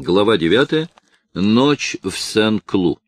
Глава 9. Ночь в Сен-Клу.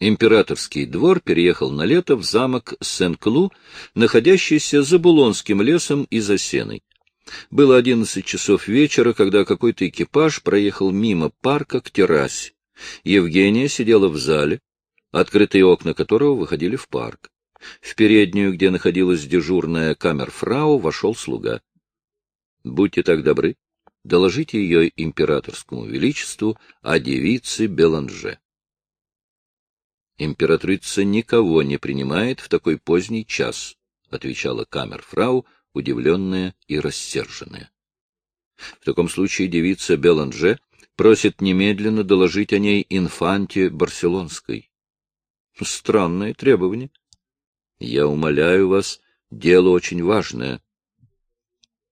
Императорский двор переехал на лето в замок Сен-Клу, находящийся за Булонским лесом и за Сеной. Было одиннадцать часов вечера, когда какой-то экипаж проехал мимо парка к террасе. Евгения сидела в зале, открытые окна которого выходили в парк. В переднюю, где находилась дежурная камерфрау, вошел слуга. — Будьте так добры, доложите ее императорскому величеству о девице Беланже. Императрица никого не принимает в такой поздний час, — отвечала камерфрау, удивленная и рассерженная. В таком случае девица Беланже просит немедленно доложить о ней инфанте Барселонской. Странное требование. Я умоляю вас, дело очень важное.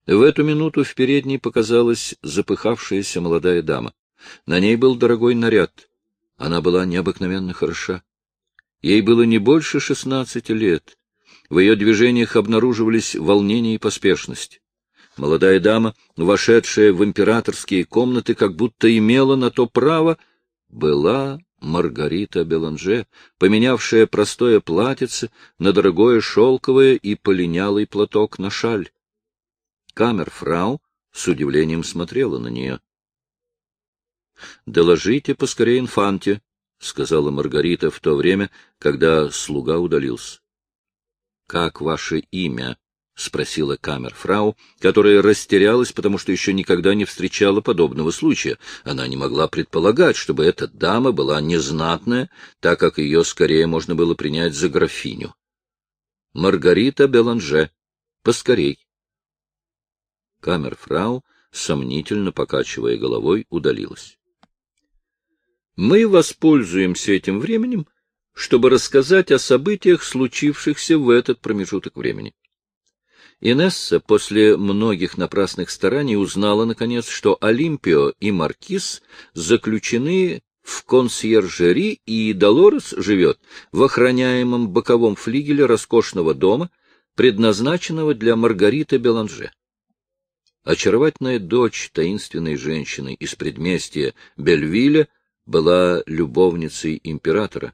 В эту минуту в передней показалась запыхавшаяся молодая дама. На ней был дорогой наряд. Она была необыкновенно хороша. Ей было не больше шестнадцати лет. В ее движениях обнаруживались волнение и поспешность. Молодая дама, вошедшая в императорские комнаты, как будто имела на то право, была Маргарита Беланже, поменявшая простое платьице на дорогое шелковое и полинялый платок на шаль. Камерфрау с удивлением смотрела на нее. — Доложите поскорее инфанте, — сказала Маргарита в то время, когда слуга удалился. — Как ваше имя? — спросила камерфрау, которая растерялась, потому что еще никогда не встречала подобного случая. Она не могла предполагать, чтобы эта дама была незнатная, так как ее скорее можно было принять за графиню. — Маргарита Беланже. Поскорей. Камерфрау, сомнительно покачивая головой, удалилась. Мы воспользуемся этим временем, чтобы рассказать о событиях, случившихся в этот промежуток времени. Инесса после многих напрасных стараний узнала, наконец, что Олимпио и Маркиз заключены в консьержери, и Долорес живет в охраняемом боковом флигеле роскошного дома, предназначенного для Маргариты Беланже. Очаровательная дочь таинственной женщины из предместья Бельвиля была любовницей императора,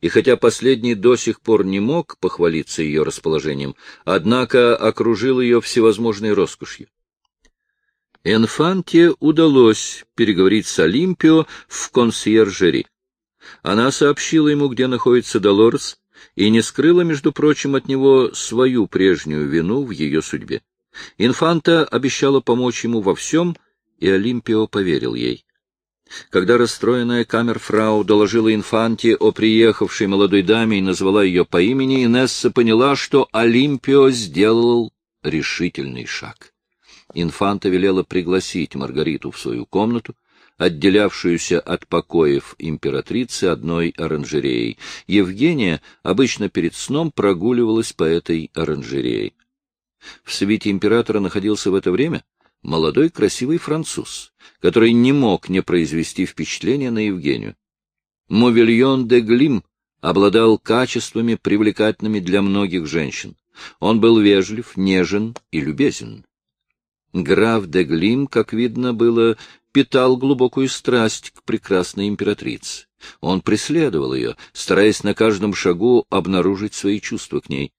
и хотя последний до сих пор не мог похвалиться ее расположением, однако окружил ее всевозможной роскошью. Энфанте удалось переговорить с Олимпио в консьержери. Она сообщила ему, где находится Долорес, и не скрыла, между прочим, от него свою прежнюю вину в ее судьбе. Инфанта обещала помочь ему во всем, и Олимпио поверил ей. Когда расстроенная камерфрау доложила инфанте о приехавшей молодой даме и назвала ее по имени, Инесса поняла, что Олимпио сделал решительный шаг. Инфанта велела пригласить Маргариту в свою комнату, отделявшуюся от покоев императрицы одной оранжереей. Евгения обычно перед сном прогуливалась по этой оранжерее. В свете императора находился в это время молодой красивый француз, который не мог не произвести впечатления на Евгению. Мовильон де Глим обладал качествами, привлекательными для многих женщин. Он был вежлив, нежен и любезен. Граф де Глим, как видно было, питал глубокую страсть к прекрасной императрице. Он преследовал ее, стараясь на каждом шагу обнаружить свои чувства к ней.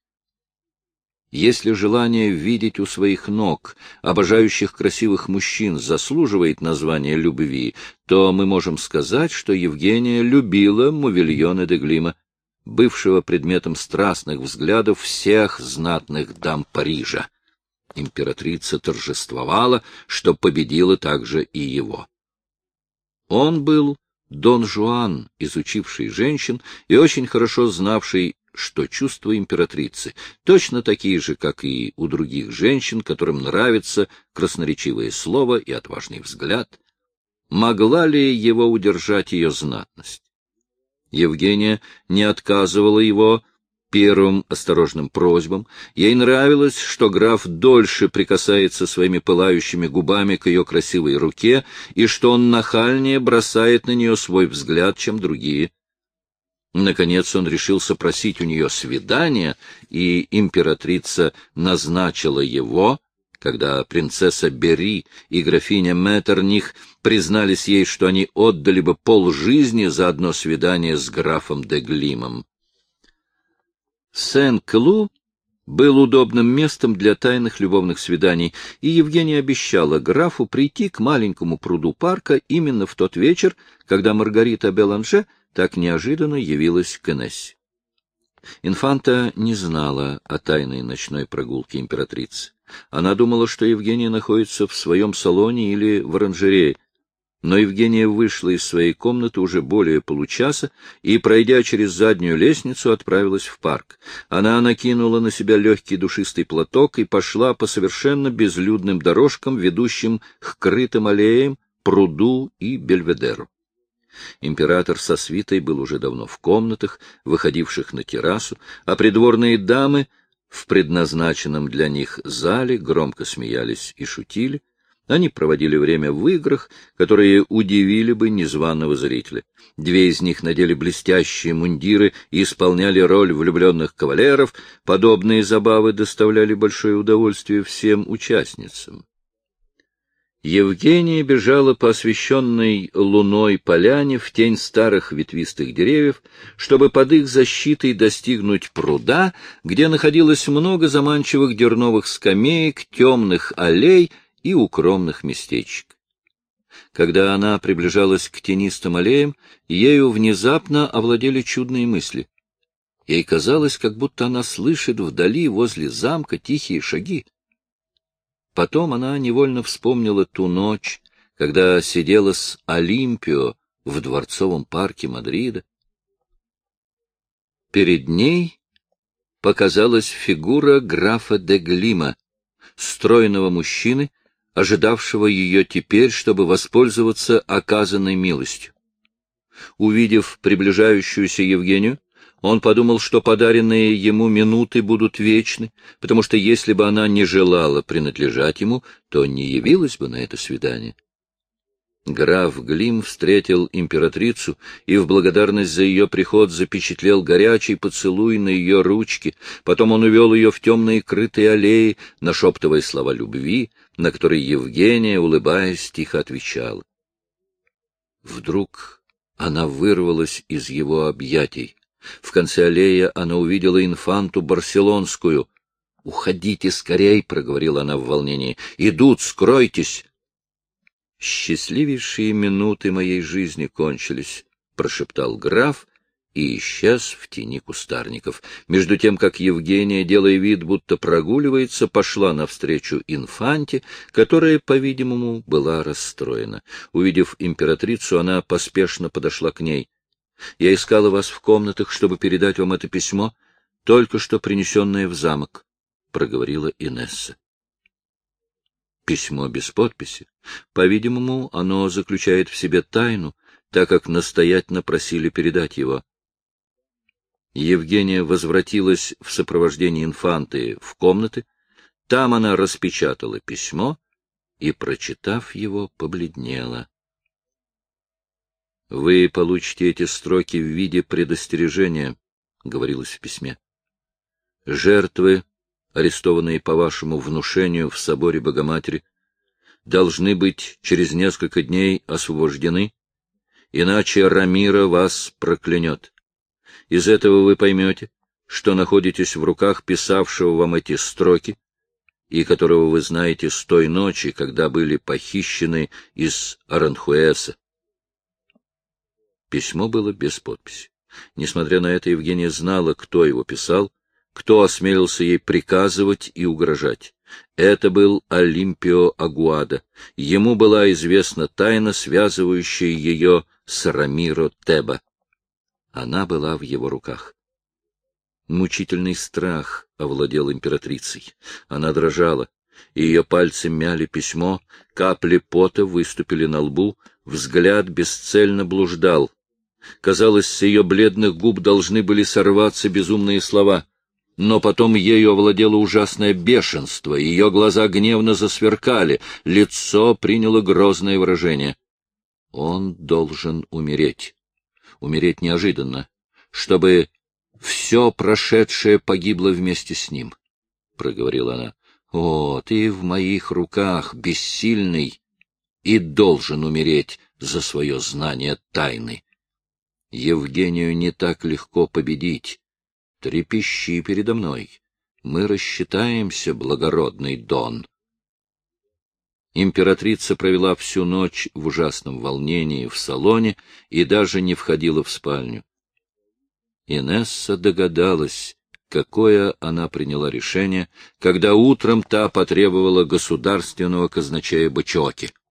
Если желание видеть у своих ног обожающих красивых мужчин заслуживает названия любви, то мы можем сказать, что Евгения любила Мувильона де Глима, бывшего предметом страстных взглядов всех знатных дам Парижа. Императрица торжествовала, что победила также и его. Он был Дон Жуан, изучивший женщин и очень хорошо знавший что чувства императрицы точно такие же, как и у других женщин, которым нравится красноречивое слово и отважный взгляд. Могла ли его удержать ее знатность? Евгения не отказывала его первым осторожным просьбам. Ей нравилось, что граф дольше прикасается своими пылающими губами к ее красивой руке, и что он нахальнее бросает на нее свой взгляд, чем другие. Наконец он решился просить у нее свидания, и императрица назначила его когда принцесса Бери и графиня Меттерних признались ей, что они отдали бы полжизни за одно свидание с графом де Глимом. Сен-Клу был удобным местом для тайных любовных свиданий, и Евгения обещала графу прийти к маленькому пруду парка именно в тот вечер, когда Маргарита Беланже так неожиданно явилась к Энессе. Инфанта не знала о тайной ночной прогулке императрицы. Она думала, что Евгения находится в своем салоне или в оранжерее, но Евгения вышла из своей комнаты уже более получаса и, пройдя через заднюю лестницу, отправилась в парк. Она накинула на себя легкий душистый платок и пошла по совершенно безлюдным дорожкам, ведущим к крытым аллеям, пруду и бельведеру. Император со свитой был уже давно в комнатах, выходивших на террасу, а придворные дамы в предназначенном для них зале громко смеялись и шутили. Они проводили время в играх, которые удивили бы незваного зрителя. Две из них надели блестящие мундиры и исполняли роль влюбленных кавалеров. Подобные забавы доставляли большое удовольствие всем участницам. Евгения бежала по освещенной луной поляне в тень старых ветвистых деревьев, чтобы под их защитой достигнуть пруда, где находилось много заманчивых дерновых скамеек, темных аллей и укромных местечек. Когда она приближалась к тенистым аллеям, ею внезапно овладели чудные мысли. Ей казалось, как будто она слышит вдали возле замка тихие шаги. Потом она невольно вспомнила ту ночь, когда сидела с Олимпио в дворцовом парке Мадрида. Перед ней показалась фигура графа де Глима, стройного мужчины, ожидавшего ее теперь, чтобы воспользоваться оказанной милостью. Увидев приближающуюся Евгению, он подумал, что подаренные ему минуты будут вечны, потому что если бы она не желала принадлежать ему, то не явилась бы на это свидание. Граф Глим встретил императрицу и в благодарность за ее приход запечатлел горячий поцелуй на ее ручке, потом он увел ее в темные крытые аллеи, нашептывая слова любви, на которые Евгения, улыбаясь, тихо отвечала. Вдруг она вырвалась из его объятий. В конце аллеи она увидела инфанту барселонскую. — Уходите скорей, — проговорила она в волнении. — Идут, скройтесь. — Счастливейшие минуты моей жизни кончились, — прошептал граф и исчез в тени кустарников. Между тем, как Евгения, делая вид, будто прогуливается, пошла навстречу инфанте, которая, по-видимому, была расстроена. Увидев императрицу, она поспешно подошла к ней. Я искала вас в комнатах, чтобы передать вам это письмо, только что принесенное в замок, — проговорила Инесса. Письмо без подписи. По-видимому, оно заключает в себе тайну, так как настоятельно просили передать его. Евгения возвратилась в сопровождении инфанты в комнаты. Там она распечатала письмо и, прочитав его, побледнела. Вы получите эти строки в виде предостережения, — говорилось в письме. Жертвы, арестованные по вашему внушению в соборе Богоматери, должны быть через несколько дней освобождены, иначе Рамира вас проклянет. Из этого вы поймете, что находитесь в руках писавшего вам эти строки, и которого вы знаете с той ночи, когда были похищены из Аранхуэса. Письмо было без подписи. Несмотря на это, Евгения знала, кто его писал, кто осмелился ей приказывать и угрожать. Это был Олимпио Агуада. Ему была известна тайна, связывающая ее с Рамиро Теба. Она была в его руках. Мучительный страх овладел императрицей. Она дрожала. Ее пальцы мяли письмо, капли пота выступили на лбу, взгляд бесцельно блуждал. Казалось, с ее бледных губ должны были сорваться безумные слова. Но потом ею овладело ужасное бешенство, ее глаза гневно засверкали, лицо приняло грозное выражение. Он должен умереть. Умереть неожиданно, чтобы все прошедшее погибло вместе с ним, — проговорила она. О, ты в моих руках, бессильный, и должен умереть за свое знание тайны. Евгению не так легко победить. Трепещи передо мной. Мы рассчитаемся, благородный Дон. Императрица провела всю ночь в ужасном волнении в салоне и даже не входила в спальню. Инесса догадалась, какое она приняла решение, когда утром та потребовала государственного казначея Бычоки.